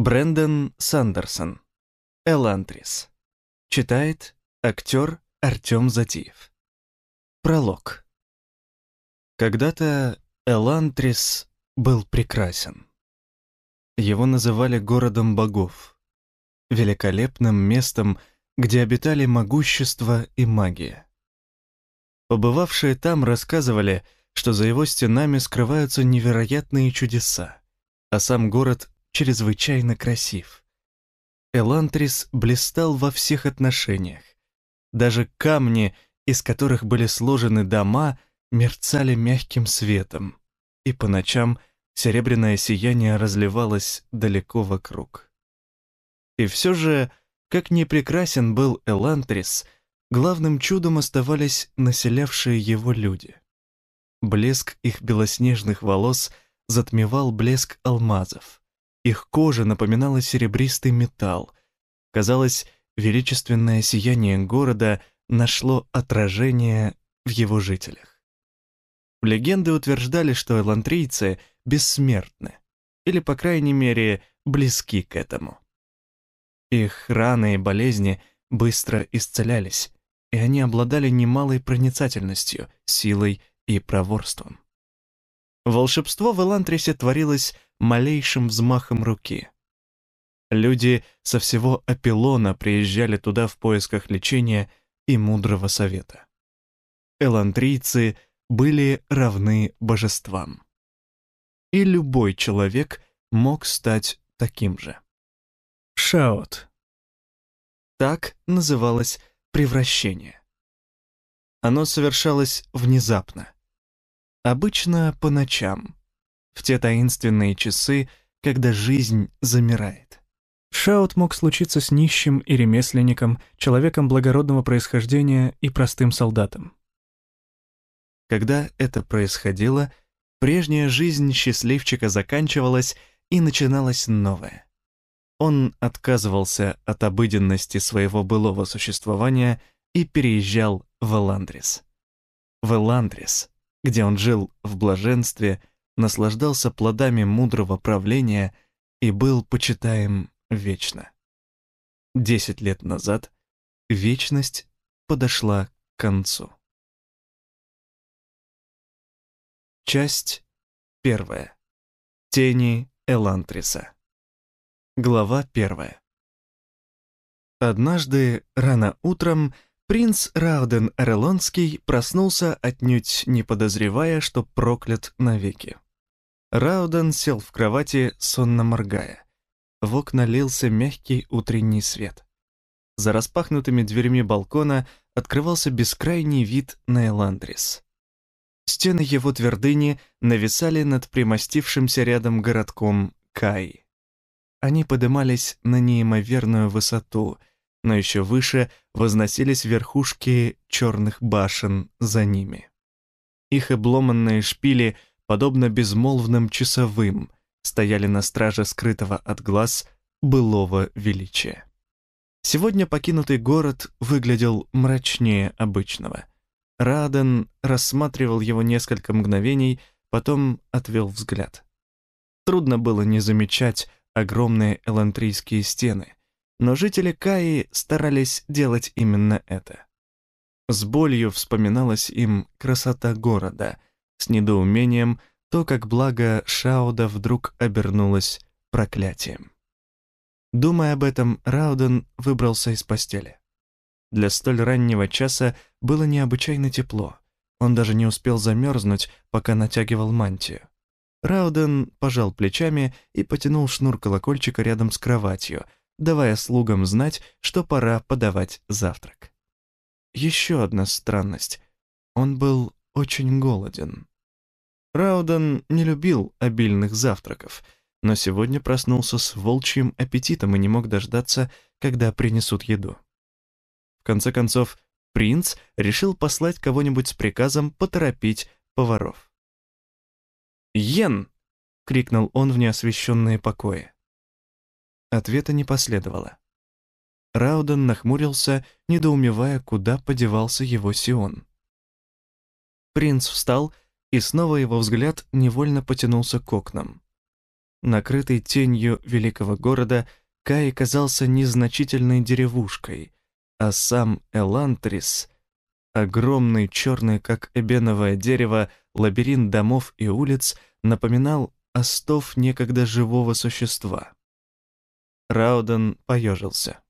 Брэндон Сандерсон. Элантрис. Читает актер Артем Затиев. Пролог. Когда-то Элантрис был прекрасен. Его называли городом богов, великолепным местом, где обитали могущество и магия. Побывавшие там рассказывали, что за его стенами скрываются невероятные чудеса, а сам город чрезвычайно красив. Элантрис блистал во всех отношениях. Даже камни, из которых были сложены дома, мерцали мягким светом, и по ночам серебряное сияние разливалось далеко вокруг. И все же, как ни прекрасен был Элантрис, главным чудом оставались населявшие его люди. Блеск их белоснежных волос затмевал блеск алмазов. Их кожа напоминала серебристый металл. Казалось, величественное сияние города нашло отражение в его жителях. Легенды утверждали, что элантрийцы бессмертны, или, по крайней мере, близки к этому. Их раны и болезни быстро исцелялись, и они обладали немалой проницательностью, силой и проворством. Волшебство в Элантрисе творилось малейшим взмахом руки. Люди со всего Апилона приезжали туда в поисках лечения и мудрого совета. Элантрийцы были равны божествам. И любой человек мог стать таким же. Шаот. Так называлось превращение. Оно совершалось внезапно. Обычно по ночам, в те таинственные часы, когда жизнь замирает. Шаут мог случиться с нищим и ремесленником, человеком благородного происхождения и простым солдатом. Когда это происходило, прежняя жизнь счастливчика заканчивалась и начиналась новая. Он отказывался от обыденности своего былого существования и переезжал в Эландрис. В Эландрис, где он жил в блаженстве, наслаждался плодами мудрого правления и был почитаем вечно. Десять лет назад вечность подошла к концу. Часть первая. Тени Элантриса. Глава первая. Однажды, рано утром, принц Рауден Эрелонский проснулся отнюдь не подозревая, что проклят навеки. Рауден сел в кровати, сонно моргая. В окна лился мягкий утренний свет. За распахнутыми дверями балкона открывался бескрайний вид на Эландрис. Стены его твердыни нависали над примостившимся рядом городком Кай. Они подымались на неимоверную высоту, но еще выше возносились верхушки черных башен за ними. Их обломанные шпили — подобно безмолвным часовым, стояли на страже скрытого от глаз былого величия. Сегодня покинутый город выглядел мрачнее обычного. Раден рассматривал его несколько мгновений, потом отвел взгляд. Трудно было не замечать огромные элантрийские стены, но жители Каи старались делать именно это. С болью вспоминалась им красота города — с недоумением то, как благо Шауда вдруг обернулось проклятием. Думая об этом, Рауден выбрался из постели. Для столь раннего часа было необычайно тепло. Он даже не успел замерзнуть, пока натягивал мантию. Рауден пожал плечами и потянул шнур колокольчика рядом с кроватью, давая слугам знать, что пора подавать завтрак. Еще одна странность. Он был очень голоден. Рауден не любил обильных завтраков, но сегодня проснулся с волчьим аппетитом и не мог дождаться, когда принесут еду. В конце концов, принц решил послать кого-нибудь с приказом поторопить поваров. «Йен!» — крикнул он в неосвещенные покои. Ответа не последовало. Рауден нахмурился, недоумевая, куда подевался его Сион. Принц встал и снова его взгляд невольно потянулся к окнам. Накрытый тенью великого города, Кай казался незначительной деревушкой, а сам Элантрис, огромный черный, как эбеновое дерево, лабиринт домов и улиц, напоминал остов некогда живого существа. Рауден поежился.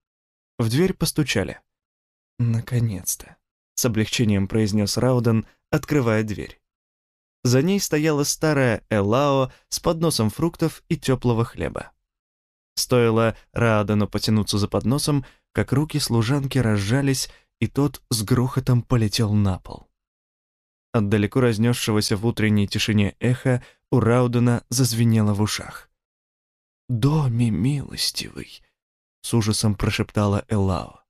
В дверь постучали. «Наконец-то!» — с облегчением произнес Рауден, открывая дверь. За ней стояла старая Элао с подносом фруктов и теплого хлеба. Стоило Раудену потянуться за подносом, как руки служанки разжались, и тот с грохотом полетел на пол. От далеко разнесшегося в утренней тишине эха у Раудена зазвенело в ушах. «Доми милостивый!» — с ужасом прошептала Элао.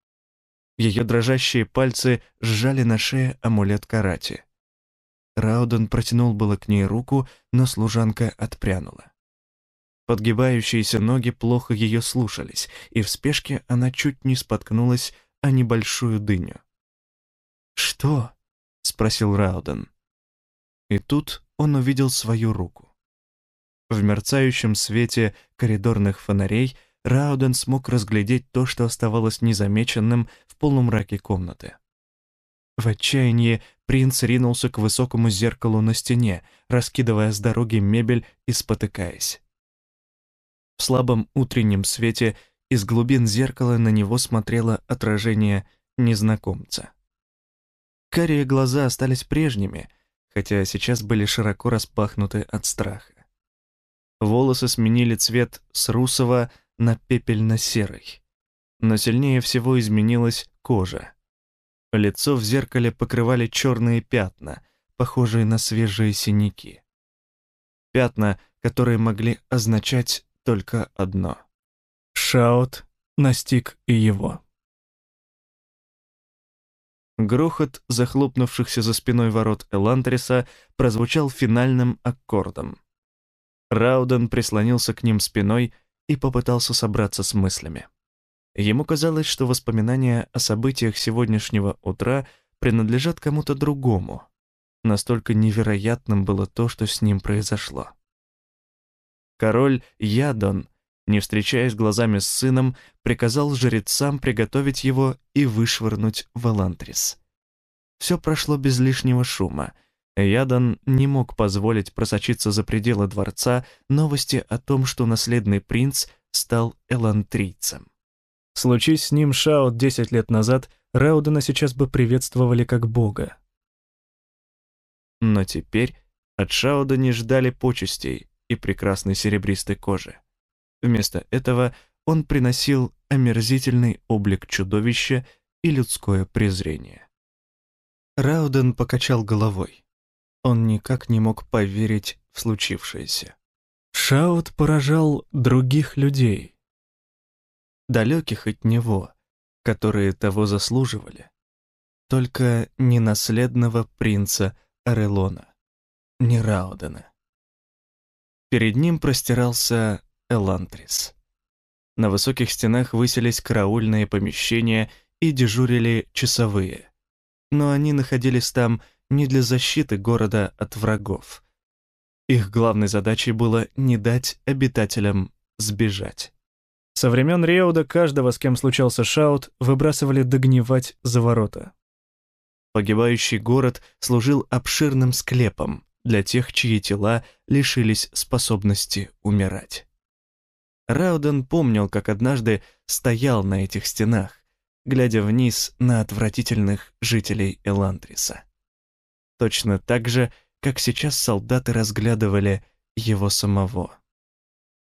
Ее дрожащие пальцы сжали на шее амулет карати. Рауден протянул было к ней руку, но служанка отпрянула. Подгибающиеся ноги плохо ее слушались, и в спешке она чуть не споткнулась о небольшую дыню. «Что?» — спросил Рауден. И тут он увидел свою руку. В мерцающем свете коридорных фонарей Рауден смог разглядеть то, что оставалось незамеченным в полумраке комнаты. В отчаянии принц ринулся к высокому зеркалу на стене, раскидывая с дороги мебель и спотыкаясь. В слабом утреннем свете из глубин зеркала на него смотрело отражение незнакомца. Карие глаза остались прежними, хотя сейчас были широко распахнуты от страха. Волосы сменили цвет с русого на пепельно-серый. Но сильнее всего изменилась кожа. Лицо в зеркале покрывали черные пятна, похожие на свежие синяки. Пятна, которые могли означать только одно. Шаут настиг и его. Грохот захлопнувшихся за спиной ворот Элантриса прозвучал финальным аккордом. Рауден прислонился к ним спиной и попытался собраться с мыслями. Ему казалось, что воспоминания о событиях сегодняшнего утра принадлежат кому-то другому. Настолько невероятным было то, что с ним произошло. Король Ядон, не встречаясь глазами с сыном, приказал жрецам приготовить его и вышвырнуть в Элантрис. Все прошло без лишнего шума. Ядан не мог позволить просочиться за пределы дворца новости о том, что наследный принц стал элантрийцем. Случись с ним Шаут 10 лет назад, Раудена сейчас бы приветствовали как бога. Но теперь от Шауда не ждали почестей и прекрасной серебристой кожи. Вместо этого он приносил омерзительный облик чудовища и людское презрение. Рауден покачал головой. Он никак не мог поверить в случившееся. Шаут поражал других людей, далеких от него, которые того заслуживали. Только не наследного принца Орелона, не Раудена. Перед ним простирался Элантрис. На высоких стенах высились караульные помещения и дежурили часовые. Но они находились там не для защиты города от врагов. Их главной задачей было не дать обитателям сбежать. Со времен Реуда каждого, с кем случался шаут, выбрасывали догнивать за ворота. Погибающий город служил обширным склепом для тех, чьи тела лишились способности умирать. Рауден помнил, как однажды стоял на этих стенах, глядя вниз на отвратительных жителей Эландриса. Точно так же, как сейчас солдаты разглядывали его самого.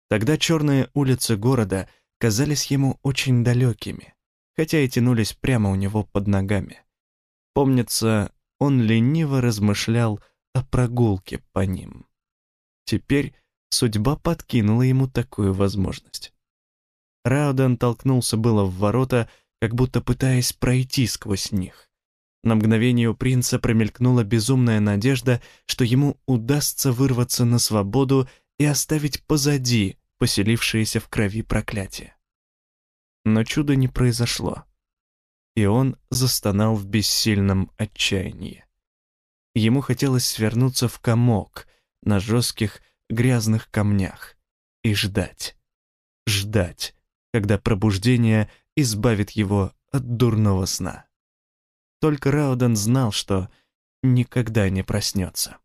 Тогда черные улицы города — казались ему очень далекими, хотя и тянулись прямо у него под ногами. Помнится, он лениво размышлял о прогулке по ним. Теперь судьба подкинула ему такую возможность. Рауден толкнулся было в ворота, как будто пытаясь пройти сквозь них. На мгновение у принца промелькнула безумная надежда, что ему удастся вырваться на свободу и оставить позади поселившееся в крови проклятие. Но чуда не произошло, и он застонал в бессильном отчаянии. Ему хотелось свернуться в комок на жестких грязных камнях, и ждать. Ждать, когда пробуждение избавит его от дурного сна. Только Рауден знал, что никогда не проснется.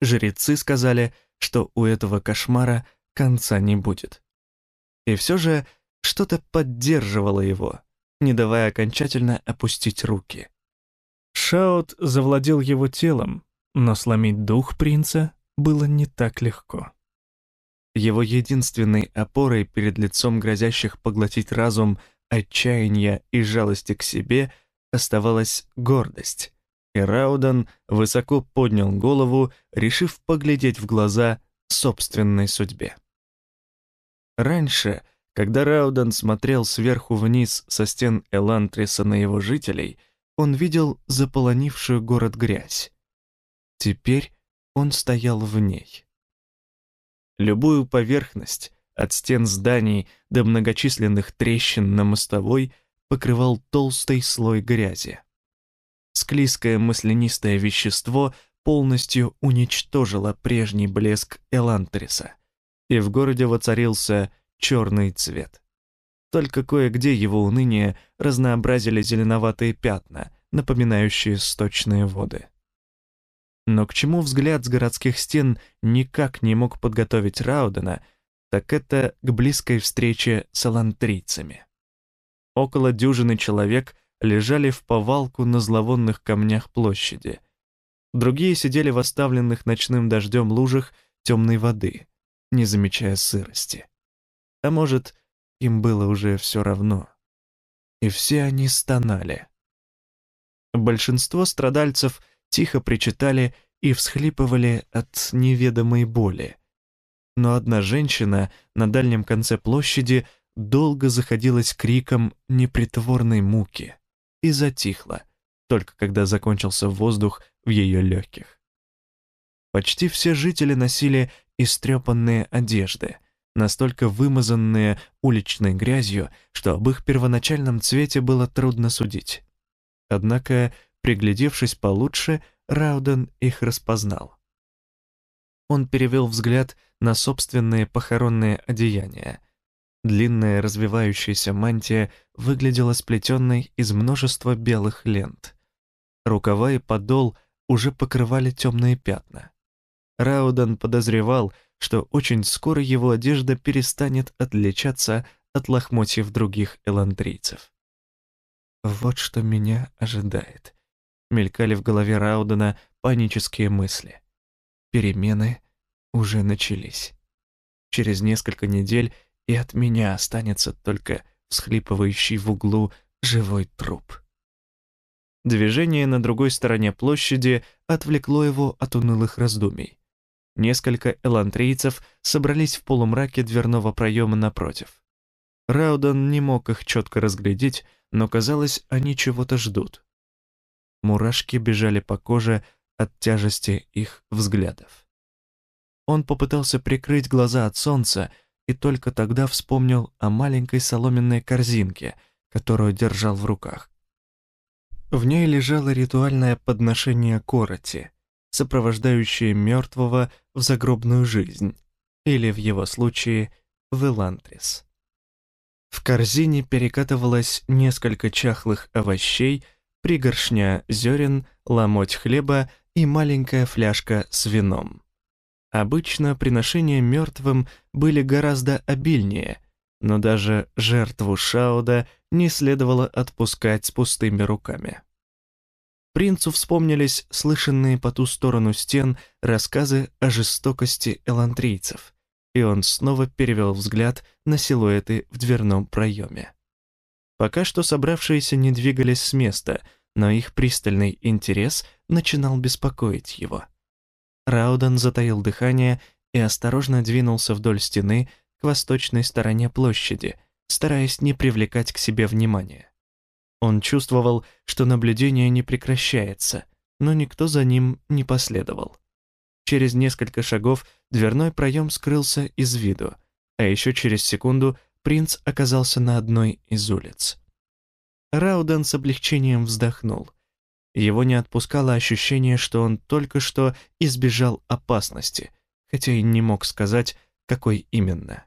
Жрецы сказали, что у этого кошмара конца не будет. И все же что-то поддерживало его, не давая окончательно опустить руки. Шаут завладел его телом, но сломить дух принца было не так легко. Его единственной опорой перед лицом грозящих поглотить разум отчаяния и жалости к себе оставалась гордость, и Раудан высоко поднял голову, решив поглядеть в глаза собственной судьбе. Раньше, когда Раудан смотрел сверху вниз со стен Элантриса на его жителей, он видел заполонившую город грязь. Теперь он стоял в ней. Любую поверхность, от стен зданий до многочисленных трещин на мостовой, покрывал толстый слой грязи. Склизкое маслянистое вещество полностью уничтожило прежний блеск Элантриса, и в городе воцарился черный цвет. Только кое-где его уныние разнообразили зеленоватые пятна, напоминающие сточные воды. Но к чему взгляд с городских стен никак не мог подготовить Раудена, так это к близкой встрече с алантрийцами. Около дюжины человек лежали в повалку на зловонных камнях площади. Другие сидели в оставленных ночным дождем лужах темной воды, не замечая сырости. А может, им было уже все равно. И все они стонали. Большинство страдальцев — тихо причитали и всхлипывали от неведомой боли. Но одна женщина на дальнем конце площади долго заходилась криком непритворной муки и затихла, только когда закончился воздух в ее легких. Почти все жители носили истрепанные одежды, настолько вымазанные уличной грязью, что об их первоначальном цвете было трудно судить. Однако Приглядевшись получше, Рауден их распознал. Он перевел взгляд на собственные похоронные одеяния. Длинная развивающаяся мантия выглядела сплетенной из множества белых лент. Рукава и подол уже покрывали темные пятна. Рауден подозревал, что очень скоро его одежда перестанет отличаться от лохмотьев других эландрийцев. «Вот что меня ожидает», мелькали в голове Раудена панические мысли. Перемены уже начались. Через несколько недель и от меня останется только всхлипывающий в углу живой труп. Движение на другой стороне площади отвлекло его от унылых раздумий. Несколько элантрийцев собрались в полумраке дверного проема напротив. Рауден не мог их четко разглядеть, но казалось, они чего-то ждут. Мурашки бежали по коже от тяжести их взглядов. Он попытался прикрыть глаза от солнца и только тогда вспомнил о маленькой соломенной корзинке, которую держал в руках. В ней лежало ритуальное подношение короти, сопровождающее мертвого в загробную жизнь, или в его случае в Элантрис. В корзине перекатывалось несколько чахлых овощей пригоршня зерен, ломоть хлеба и маленькая фляжка с вином. Обычно приношения мертвым были гораздо обильнее, но даже жертву Шауда не следовало отпускать с пустыми руками. Принцу вспомнились слышанные по ту сторону стен рассказы о жестокости элантрийцев, и он снова перевел взгляд на силуэты в дверном проеме. Пока что собравшиеся не двигались с места, но их пристальный интерес начинал беспокоить его. Рауден затаил дыхание и осторожно двинулся вдоль стены к восточной стороне площади, стараясь не привлекать к себе внимания. Он чувствовал, что наблюдение не прекращается, но никто за ним не последовал. Через несколько шагов дверной проем скрылся из виду, а еще через секунду принц оказался на одной из улиц. Рауден с облегчением вздохнул. Его не отпускало ощущение, что он только что избежал опасности, хотя и не мог сказать, какой именно.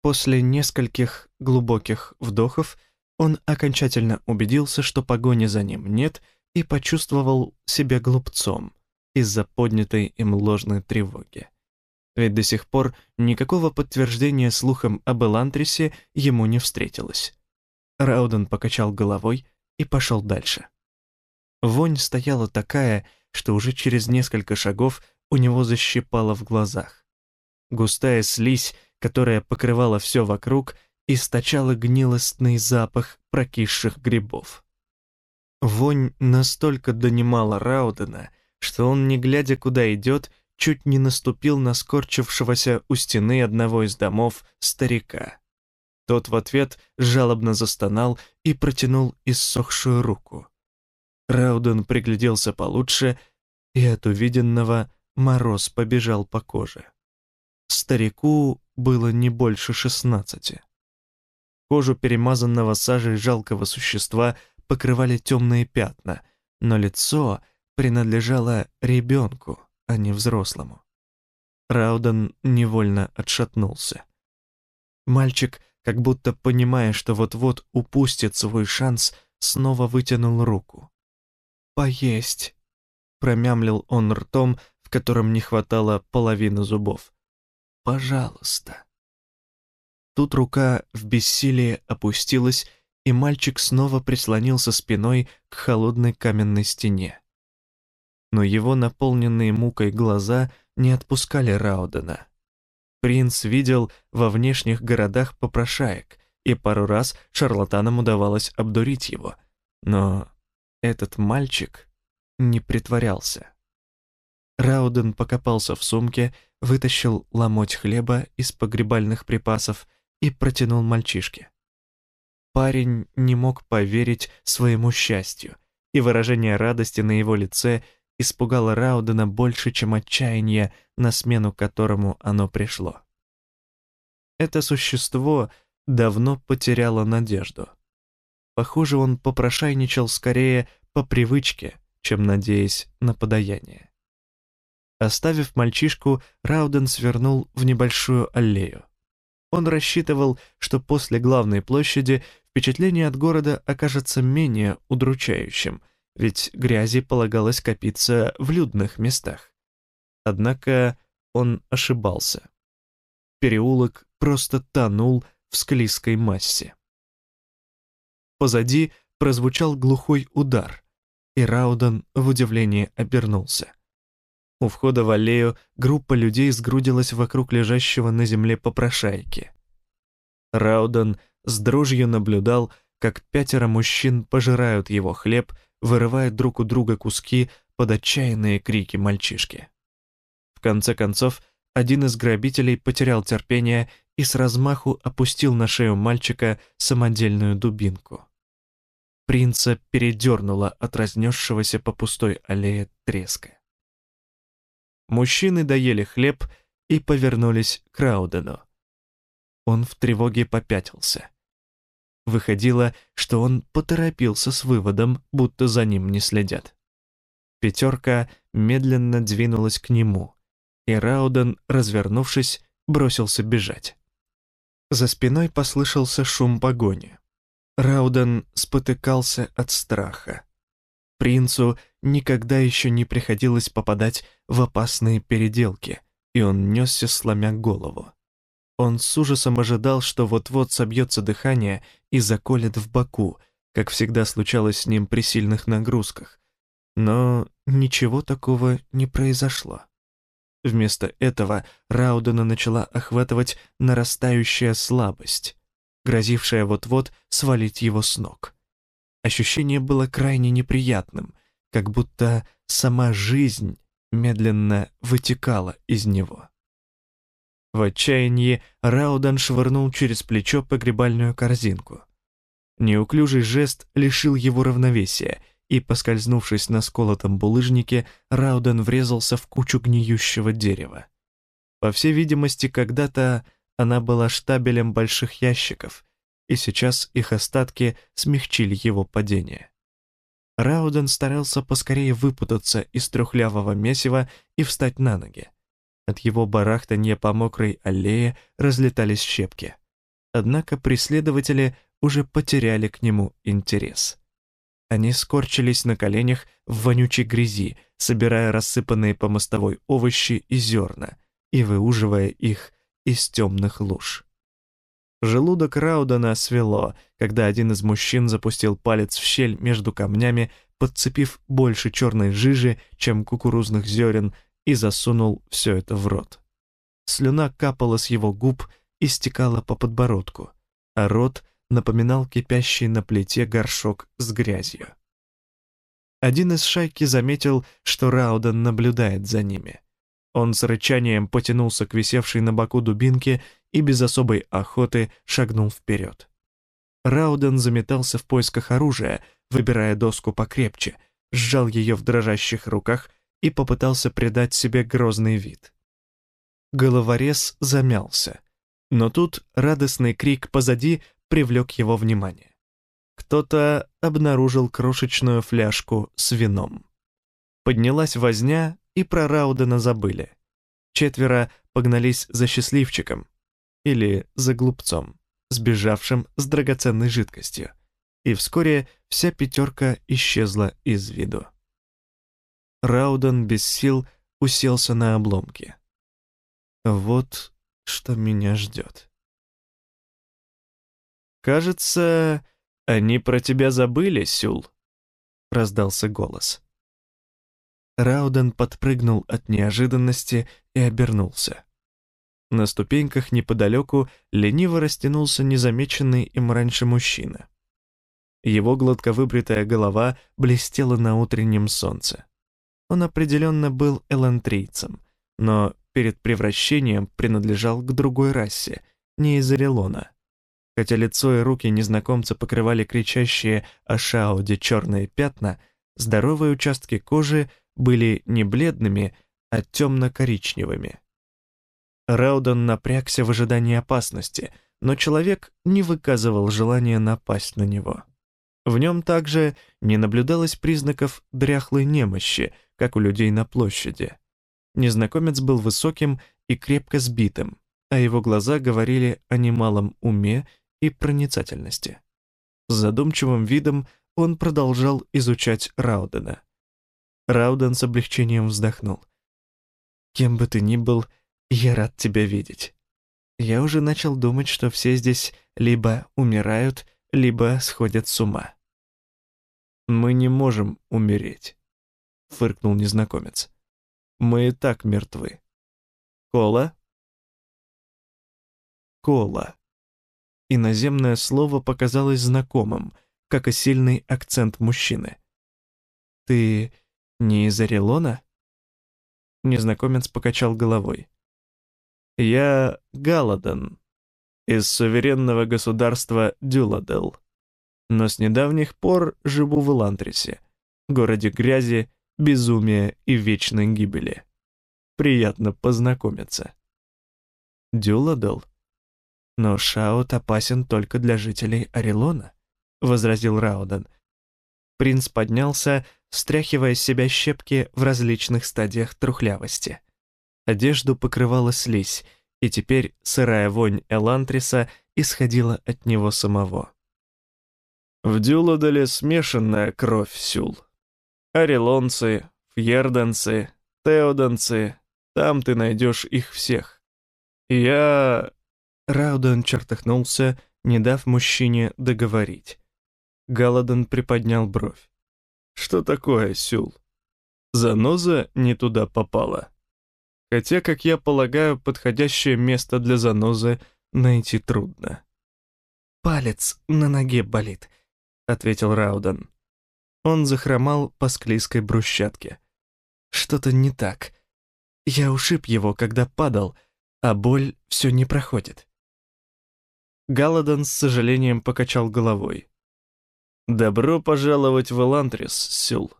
После нескольких глубоких вдохов он окончательно убедился, что погони за ним нет, и почувствовал себя глупцом из-за поднятой им ложной тревоги. Ведь до сих пор никакого подтверждения слухам об Элантрисе ему не встретилось. Рауден покачал головой и пошел дальше. Вонь стояла такая, что уже через несколько шагов у него защипало в глазах. Густая слизь, которая покрывала все вокруг, источала гнилостный запах прокисших грибов. Вонь настолько донимала Раудена, что он, не глядя куда идет, чуть не наступил на скорчившегося у стены одного из домов старика. Тот в ответ жалобно застонал и протянул иссохшую руку. Рауден пригляделся получше, и от увиденного мороз побежал по коже. Старику было не больше шестнадцати. Кожу перемазанного сажей жалкого существа покрывали темные пятна, но лицо принадлежало ребенку, а не взрослому. Рауден невольно отшатнулся. Мальчик, как будто понимая, что вот-вот упустит свой шанс, снова вытянул руку. «Поесть», — промямлил он ртом, в котором не хватало половины зубов. «Пожалуйста». Тут рука в бессилии опустилась, и мальчик снова прислонился спиной к холодной каменной стене. Но его наполненные мукой глаза не отпускали Раудена. Принц видел во внешних городах попрошаек, и пару раз шарлатанам удавалось обдурить его. Но этот мальчик не притворялся. Рауден покопался в сумке, вытащил ломоть хлеба из погребальных припасов и протянул мальчишке. Парень не мог поверить своему счастью, и выражение радости на его лице испугало Раудена больше, чем отчаяние, на смену которому оно пришло. Это существо давно потеряло надежду. Похоже, он попрошайничал скорее по привычке, чем надеясь на подаяние. Оставив мальчишку, Рауден свернул в небольшую аллею. Он рассчитывал, что после главной площади впечатление от города окажется менее удручающим, ведь грязи полагалось копиться в людных местах. Однако он ошибался. Переулок просто тонул в склизкой массе. Позади прозвучал глухой удар, и Рауден в удивлении обернулся. У входа в аллею группа людей сгрудилась вокруг лежащего на земле попрошайки. Рауден с дрожью наблюдал, как пятеро мужчин пожирают его хлеб, вырывая друг у друга куски под отчаянные крики мальчишки. В конце концов, один из грабителей потерял терпение и с размаху опустил на шею мальчика самодельную дубинку. Принца передернуло от разнесшегося по пустой аллее треска. Мужчины доели хлеб и повернулись к Раудену. Он в тревоге попятился. Выходило, что он поторопился с выводом, будто за ним не следят. Пятерка медленно двинулась к нему, и Рауден, развернувшись, бросился бежать. За спиной послышался шум погони. Рауден спотыкался от страха. Принцу никогда еще не приходилось попадать в опасные переделки, и он несся, сломя голову. Он с ужасом ожидал, что вот-вот собьется дыхание и заколет в боку, как всегда случалось с ним при сильных нагрузках. Но ничего такого не произошло. Вместо этого Раудена начала охватывать нарастающая слабость, грозившая вот-вот свалить его с ног. Ощущение было крайне неприятным, как будто сама жизнь медленно вытекала из него. В отчаянии Раудан швырнул через плечо погребальную корзинку. Неуклюжий жест лишил его равновесия, и, поскользнувшись на сколотом булыжнике, Рауден врезался в кучу гниющего дерева. По всей видимости, когда-то она была штабелем больших ящиков, и сейчас их остатки смягчили его падение. Рауден старался поскорее выпутаться из трухлявого месива и встать на ноги. От его барахтанья по мокрой аллее разлетались щепки. Однако преследователи уже потеряли к нему интерес. Они скорчились на коленях в вонючей грязи, собирая рассыпанные по мостовой овощи и зерна и выуживая их из темных луж. Желудок Раудена свело, когда один из мужчин запустил палец в щель между камнями, подцепив больше черной жижи, чем кукурузных зерен, и засунул все это в рот. Слюна капала с его губ и стекала по подбородку, а рот напоминал кипящий на плите горшок с грязью. Один из шайки заметил, что Рауден наблюдает за ними. Он с рычанием потянулся к висевшей на боку дубинке и без особой охоты шагнул вперед. Рауден заметался в поисках оружия, выбирая доску покрепче, сжал ее в дрожащих руках и попытался придать себе грозный вид. Головорез замялся, но тут радостный крик позади привлек его внимание. Кто-то обнаружил крошечную фляжку с вином. Поднялась возня, и про Раудена забыли. Четверо погнались за счастливчиком или за глупцом, сбежавшим с драгоценной жидкостью, и вскоре вся пятерка исчезла из виду. Рауден без сил уселся на обломки. Вот что меня ждет. «Кажется, они про тебя забыли, Сюл», — раздался голос. Рауден подпрыгнул от неожиданности и обернулся. На ступеньках неподалеку лениво растянулся незамеченный им раньше мужчина. Его гладко выбритая голова блестела на утреннем солнце. Он определенно был элантрийцем, но перед превращением принадлежал к другой расе, не из Орелона. Хотя лицо и руки незнакомца покрывали кричащие о Шауде черные пятна, здоровые участки кожи были не бледными, а темно-коричневыми. Рауден напрягся в ожидании опасности, но человек не выказывал желания напасть на него. В нем также не наблюдалось признаков дряхлой немощи, как у людей на площади. Незнакомец был высоким и крепко сбитым, а его глаза говорили о немалом уме и проницательности. С задумчивым видом он продолжал изучать Раудена. Рауден с облегчением вздохнул. «Кем бы ты ни был, я рад тебя видеть. Я уже начал думать, что все здесь либо умирают, либо сходят с ума. «Мы не можем умереть», — фыркнул незнакомец. «Мы и так мертвы». «Кола?» «Кола». Иноземное слово показалось знакомым, как и сильный акцент мужчины. «Ты не из Орелона?» Незнакомец покачал головой. «Я Галадан, из суверенного государства Дюладел но с недавних пор живу в Элантрисе, городе грязи, безумия и вечной гибели. Приятно познакомиться. Дюладел. Но Шаут опасен только для жителей Орелона, возразил Рауден. Принц поднялся, стряхивая с себя щепки в различных стадиях трухлявости. Одежду покрывала слизь, и теперь сырая вонь Элантриса исходила от него самого. В Дюладале смешанная кровь, Сюл. Орелонцы, фьерданцы, теоданцы, там ты найдешь их всех. Я... Рауден чертыхнулся, не дав мужчине договорить. Галадон приподнял бровь. «Что такое, Сюл? Заноза не туда попала. Хотя, как я полагаю, подходящее место для занозы найти трудно». «Палец на ноге болит», — ответил Рауден. Он захромал по склизкой брусчатке. «Что-то не так. Я ушиб его, когда падал, а боль все не проходит». Галадон с сожалением покачал головой. «Добро пожаловать в Элантрис, Сюл.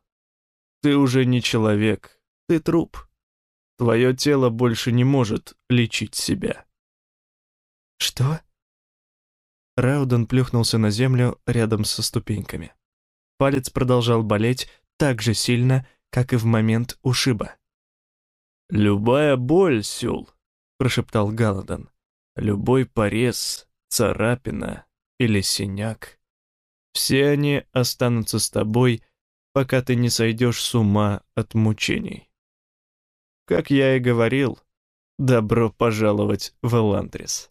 Ты уже не человек, ты труп. Твое тело больше не может лечить себя». «Что?» Рауден плюхнулся на землю рядом со ступеньками. Палец продолжал болеть так же сильно, как и в момент ушиба. «Любая боль, Сюл», — прошептал Галадан. «Любой порез, царапина или синяк. Все они останутся с тобой, пока ты не сойдешь с ума от мучений. Как я и говорил, добро пожаловать в Эландрис».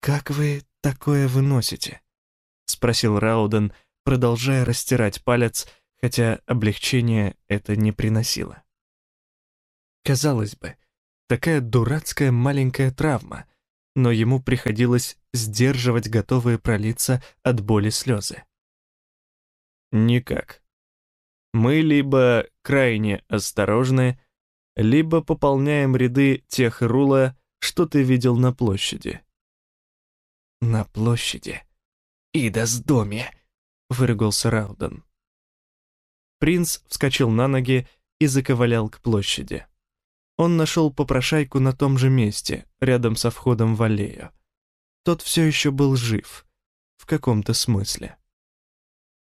«Как вы такое выносите?» — спросил Рауден, продолжая растирать палец, хотя облегчение это не приносило. Казалось бы, такая дурацкая маленькая травма, но ему приходилось сдерживать готовые пролиться от боли слезы. Никак. Мы либо крайне осторожны, либо пополняем ряды тех рула, что ты видел на площади. На площади. Ида с доме, выругался Рауден. Принц вскочил на ноги и заковылял к площади. Он нашел попрошайку на том же месте, рядом со входом в аллею. Тот все еще был жив, в каком-то смысле.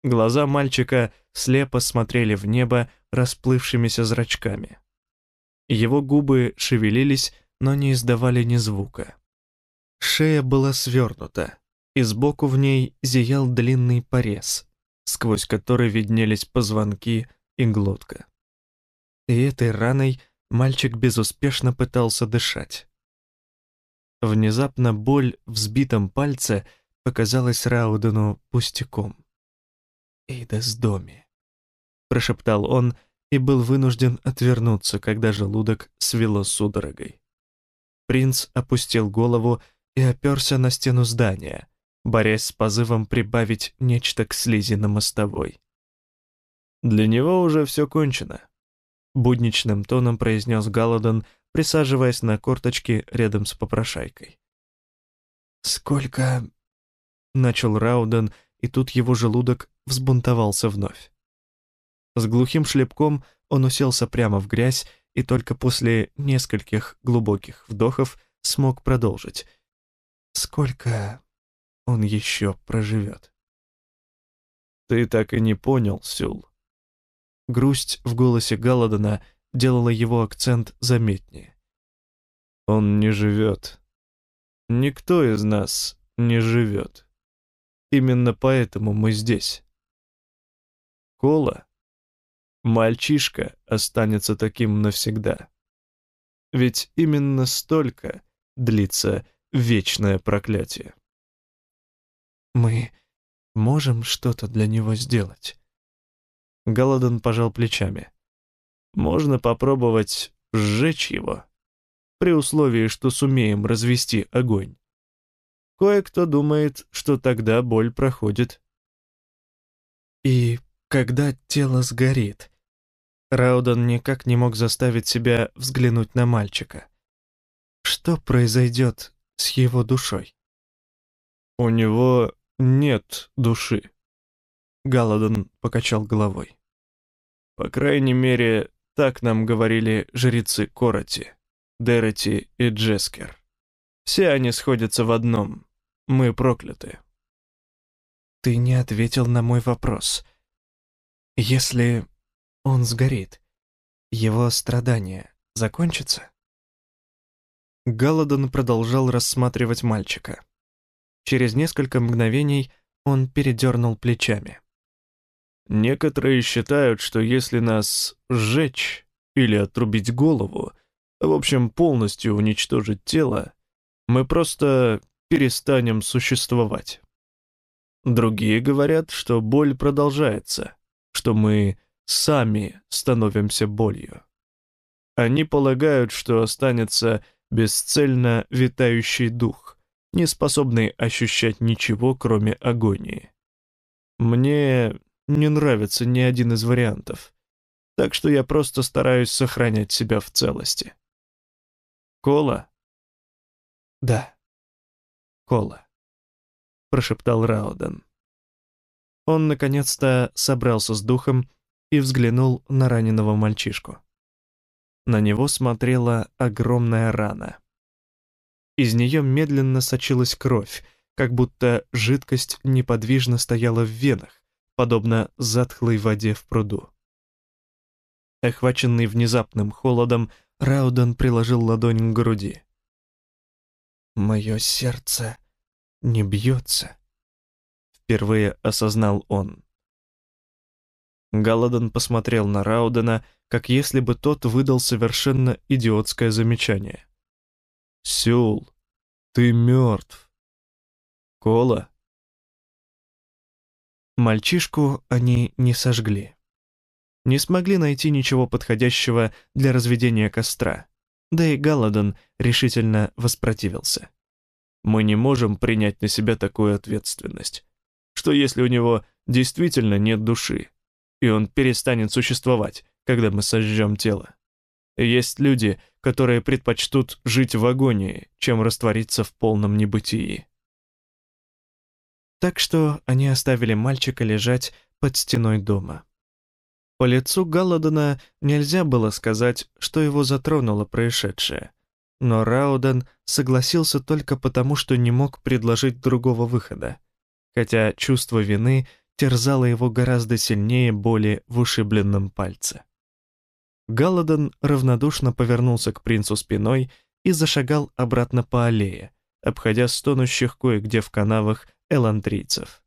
Глаза мальчика слепо смотрели в небо расплывшимися зрачками. Его губы шевелились, но не издавали ни звука. Шея была свернута, и сбоку в ней зиял длинный порез, сквозь который виднелись позвонки и глотка. И этой раной мальчик безуспешно пытался дышать. Внезапно боль в сбитом пальце показалась Раудену пустяком. «Эйдас доме», — прошептал он и был вынужден отвернуться, когда желудок свело судорогой. Принц опустил голову и оперся на стену здания, борясь с позывом прибавить нечто к слизи на мостовой. «Для него уже все кончено», — будничным тоном произнес Галадон, присаживаясь на корточки рядом с попрошайкой. «Сколько...» — начал Рауден, и тут его желудок взбунтовался вновь. С глухим шлепком он уселся прямо в грязь и только после нескольких глубоких вдохов смог продолжить. «Сколько он еще проживет. «Ты так и не понял, Сюл». Грусть в голосе Галадона делала его акцент заметнее. «Он не живет. Никто из нас не живет. Именно поэтому мы здесь. Кола, мальчишка, останется таким навсегда. Ведь именно столько длится вечное проклятие. Мы можем что-то для него сделать. Галадон пожал плечами. Можно попробовать сжечь его, при условии, что сумеем развести огонь. Кое-кто думает, что тогда боль проходит. И когда тело сгорит, Раудон никак не мог заставить себя взглянуть на мальчика. Что произойдет с его душой? У него нет души. Галадон покачал головой. По крайней мере, так нам говорили жрецы Короти, Дерети и Джескер. Все они сходятся в одном. Мы прокляты. Ты не ответил на мой вопрос. Если он сгорит, его страдания закончатся? Галадон продолжал рассматривать мальчика. Через несколько мгновений он передернул плечами. Некоторые считают, что если нас сжечь или отрубить голову, в общем, полностью уничтожить тело, мы просто перестанем существовать. Другие говорят, что боль продолжается, что мы сами становимся болью. Они полагают, что останется бесцельно витающий дух, не способный ощущать ничего, кроме агонии. Мне не нравится ни один из вариантов, так что я просто стараюсь сохранять себя в целости. Кола? Да, Кола, прошептал Рауден. Он наконец-то собрался с духом и взглянул на раненого мальчишку. На него смотрела огромная рана. Из нее медленно сочилась кровь, как будто жидкость неподвижно стояла в венах, подобно затхлой воде в пруду. Охваченный внезапным холодом, Рауден приложил ладонь к груди. «Мое сердце не бьется», — впервые осознал он. Галадон посмотрел на Раудена, как если бы тот выдал совершенно идиотское замечание. «Сюл, ты мертв!» «Кола?» Мальчишку они не сожгли. Не смогли найти ничего подходящего для разведения костра, да и Галадон решительно воспротивился. «Мы не можем принять на себя такую ответственность. Что если у него действительно нет души?» и он перестанет существовать, когда мы сожжем тело. Есть люди, которые предпочтут жить в агонии, чем раствориться в полном небытии. Так что они оставили мальчика лежать под стеной дома. По лицу Галладона нельзя было сказать, что его затронуло происшедшее. Но Рауден согласился только потому, что не мог предложить другого выхода. Хотя чувство вины терзала его гораздо сильнее боли в ушибленном пальце. Галадон равнодушно повернулся к принцу спиной и зашагал обратно по аллее, обходя стонущих кое-где в канавах элантрийцев.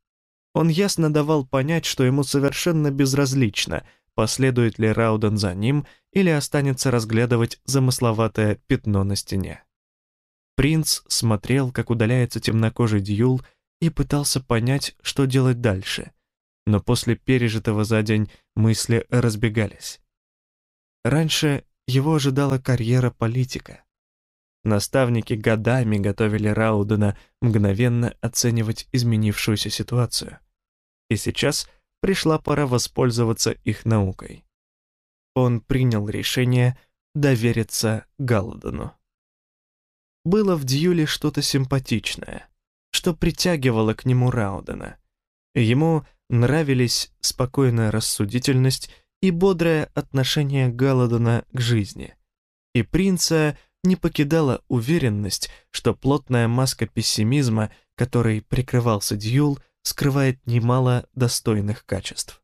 Он ясно давал понять, что ему совершенно безразлично, последует ли Рауден за ним или останется разглядывать замысловатое пятно на стене. Принц смотрел, как удаляется темнокожий дьюл, и пытался понять, что делать дальше но после пережитого за день мысли разбегались. Раньше его ожидала карьера политика. Наставники годами готовили Раудена мгновенно оценивать изменившуюся ситуацию. И сейчас пришла пора воспользоваться их наукой. Он принял решение довериться Галладону. Было в Дьюле что-то симпатичное, что притягивало к нему Раудена. Ему нравились спокойная рассудительность и бодрое отношение Галадона к жизни. И принца не покидала уверенность, что плотная маска пессимизма, которой прикрывался Дьюл, скрывает немало достойных качеств.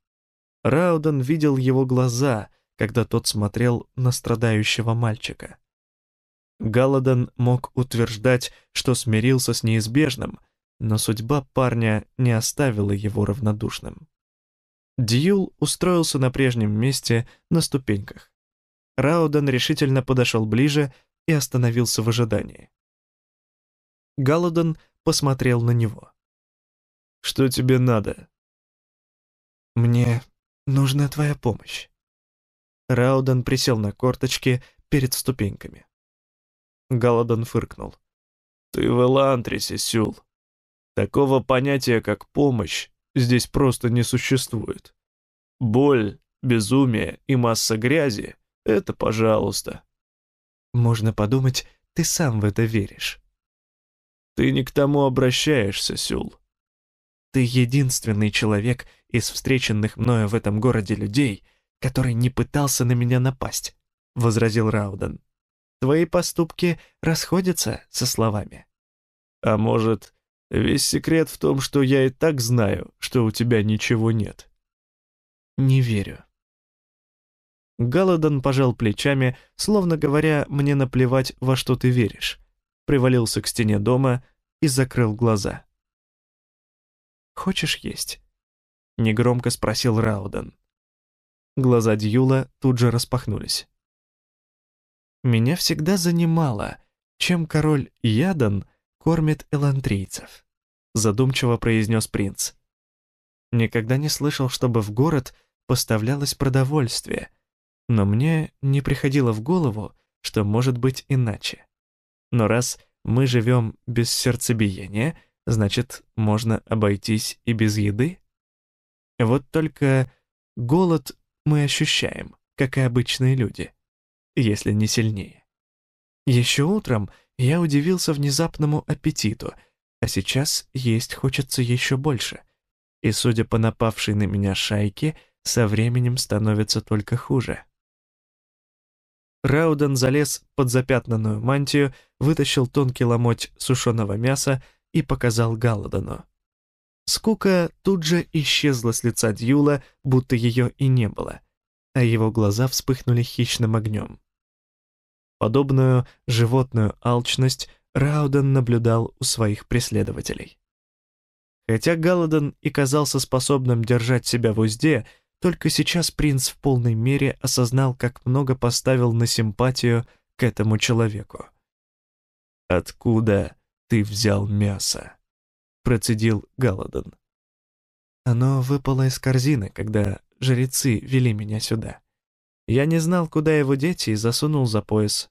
Рауден видел его глаза, когда тот смотрел на страдающего мальчика. Галадон мог утверждать, что смирился с неизбежным, но судьба парня не оставила его равнодушным. Дьюл устроился на прежнем месте на ступеньках. Рауден решительно подошел ближе и остановился в ожидании. Галадон посмотрел на него. «Что тебе надо?» «Мне нужна твоя помощь». Рауден присел на корточки перед ступеньками. Галадон фыркнул. «Ты в Элантрисе, Сюл. Такого понятия, как помощь, здесь просто не существует. Боль, безумие и масса грязи — это пожалуйста. Можно подумать, ты сам в это веришь. Ты не к тому обращаешься, Сюл. Ты единственный человек из встреченных мною в этом городе людей, который не пытался на меня напасть, — возразил Рауден. Твои поступки расходятся со словами. А может, Весь секрет в том, что я и так знаю, что у тебя ничего нет. Не верю. Галадон пожал плечами, словно говоря, мне наплевать, во что ты веришь. Привалился к стене дома и закрыл глаза. «Хочешь есть?» — негромко спросил Рауден. Глаза Дьюла тут же распахнулись. «Меня всегда занимало, чем король Ядан кормит элантрийцев», — задумчиво произнес принц. «Никогда не слышал, чтобы в город поставлялось продовольствие, но мне не приходило в голову, что может быть иначе. Но раз мы живем без сердцебиения, значит, можно обойтись и без еды? Вот только голод мы ощущаем, как и обычные люди, если не сильнее. Еще утром я удивился внезапному аппетиту, а сейчас есть хочется еще больше. И, судя по напавшей на меня шайке, со временем становится только хуже. Рауден залез под запятнанную мантию, вытащил тонкий ломоть сушеного мяса и показал Галладону. Скука тут же исчезла с лица Дьюла, будто ее и не было. а его глаза вспыхнули хищным огнем. Подобную животную алчность Рауден наблюдал у своих преследователей. Хотя Галадон и казался способным держать себя в узде, только сейчас принц в полной мере осознал, как много поставил на симпатию к этому человеку. «Откуда ты взял мясо?» — процедил Галадон. «Оно выпало из корзины, когда жрецы вели меня сюда. Я не знал, куда его деть, и засунул за пояс.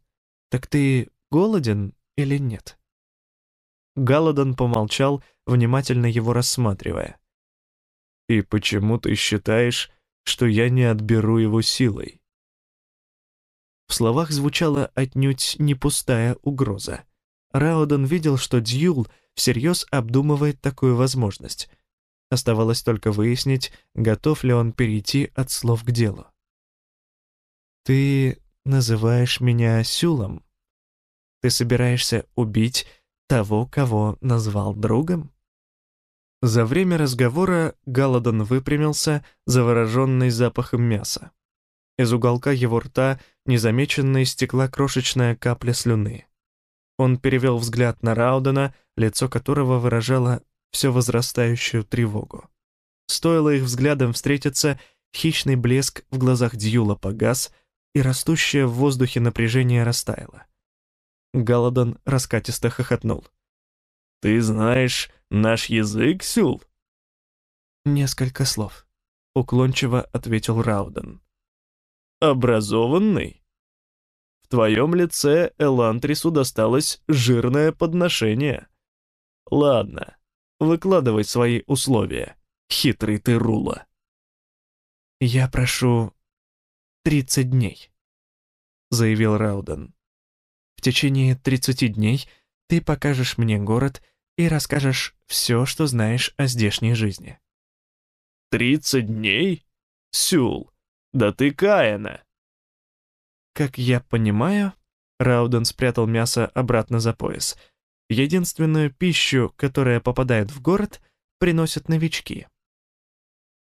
Так ты голоден или нет?» Галадон помолчал, внимательно его рассматривая. «И почему ты считаешь, что я не отберу его силой?» В словах звучала отнюдь не пустая угроза. Рауден видел, что Дьюл всерьез обдумывает такую возможность. Оставалось только выяснить, готов ли он перейти от слов к делу. «Ты называешь меня Сюлом? Ты собираешься убить того, кого назвал другом?» За время разговора Галадон выпрямился, завороженный запахом мяса. Из уголка его рта незамеченно истекла крошечная капля слюны. Он перевел взгляд на Раудена, лицо которого выражало все возрастающую тревогу. Стоило их взглядом встретиться, хищный блеск в глазах Дьюла погас, и растущее в воздухе напряжение растаяло. Галадон раскатисто хохотнул. «Ты знаешь наш язык, Сюл?» «Несколько слов», — уклончиво ответил Рауден. «Образованный?» В твоем лице Элантрису досталось жирное подношение. Ладно, выкладывай свои условия, хитрый ты Рула. Я прошу тридцать дней, заявил Рауден. В течение тридцати дней ты покажешь мне город и расскажешь все, что знаешь о здешней жизни. «Тридцать дней? Сюл, да ты Каина!» Как я понимаю, Рауден спрятал мясо обратно за пояс. Единственную пищу, которая попадает в город, приносят новички.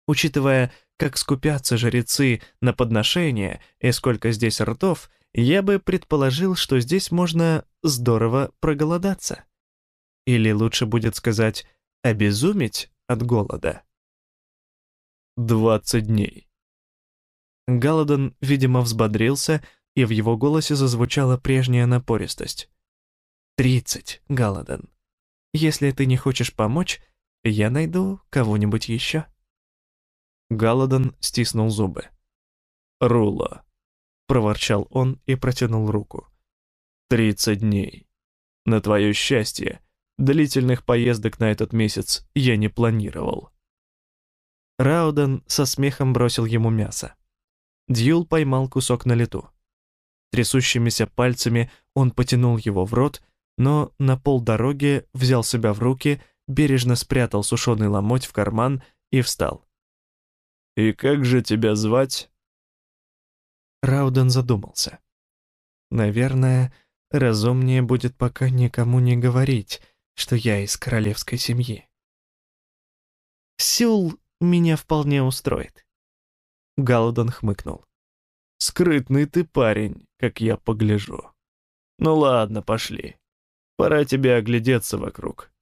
Учитывая, как скупятся жрецы на подношения и сколько здесь ртов, я бы предположил, что здесь можно здорово проголодаться. Или лучше будет сказать, обезуметь от голода. Двадцать дней. Галадон, видимо, взбодрился, и в его голосе зазвучала прежняя напористость. «Тридцать, Галадон. Если ты не хочешь помочь, я найду кого-нибудь еще». Галадон стиснул зубы. «Рула», — проворчал он и протянул руку. «Тридцать дней. На твое счастье, длительных поездок на этот месяц я не планировал». Рауден со смехом бросил ему мясо. Дьюл поймал кусок на лету. Трясущимися пальцами он потянул его в рот, но на полдороги взял себя в руки, бережно спрятал сушеный ломоть в карман и встал. «И как же тебя звать?» Рауден задумался. «Наверное, разумнее будет пока никому не говорить, что я из королевской семьи. Сюл меня вполне устроит. Галдон хмыкнул. «Скрытный ты парень, как я погляжу. Ну ладно, пошли. Пора тебе оглядеться вокруг.